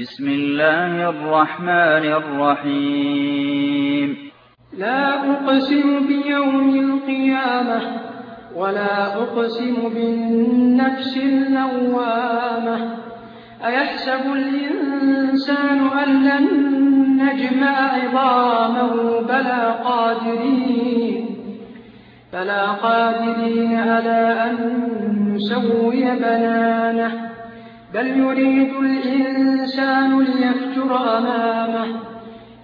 بسم الله الرحمن الرحيم. لا أقسم بيوم القيامة ولا أقسم بالنفس اللوامة. أيحسب الإنسان أن لن نجمع عظامه بلى قادرين بلى قادرين على أن نسوي بنانه. بل يريد الإنسان ليفجر أمامه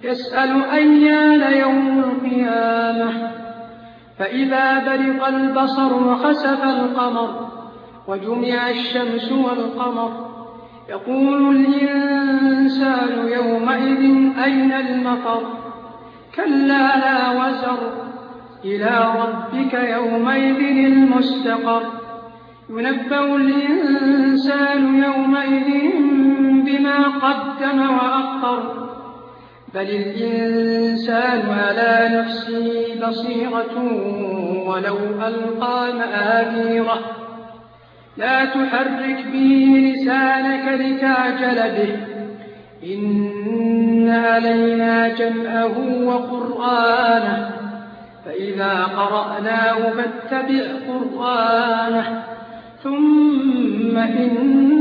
يسأل أيان يوم القيامة. فإذا برق البصر وخسف القمر وجمع الشمس والقمر يقول الإنسان يومئذ أين المطر؟ كلا لا وزر إلى ربك يومئذ المستقر. ينبأ الإنسان قدم وأخر بل الإنسان على نفسه بصيرة ولو ألقى مآثيره. لا تحرك به لسانك لتعجل به. إن علينا جمعه وقرآنه. فإذا قرأناه فاتبع قرآنه. ثم إن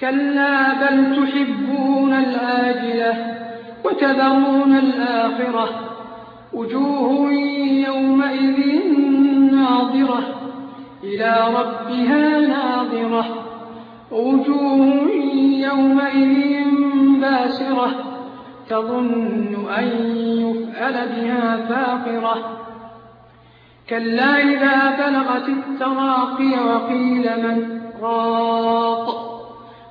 كلا بل تحبون الآجلة وتذرون الآخرة وجوه يومئذ ناظرة إلى ربها ناظرة وجوه يومئذ باسرة تظن أن يفعل بها فاقرة كلا إذا بلغت التراقي وقيل من راق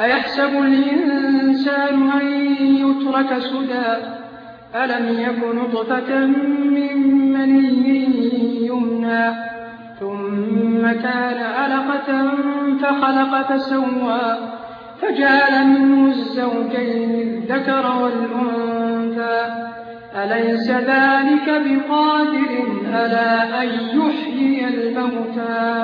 أيحسب الإنسان أن يترك سدى؟ ألم يك نطفة من مني يمنى؟ ثم كان علقة فخلق فسوى فجعل منه الزوجين الذكر والأنثى. أليس ذلك بقادر؟ ألا أن يحيي الموتى؟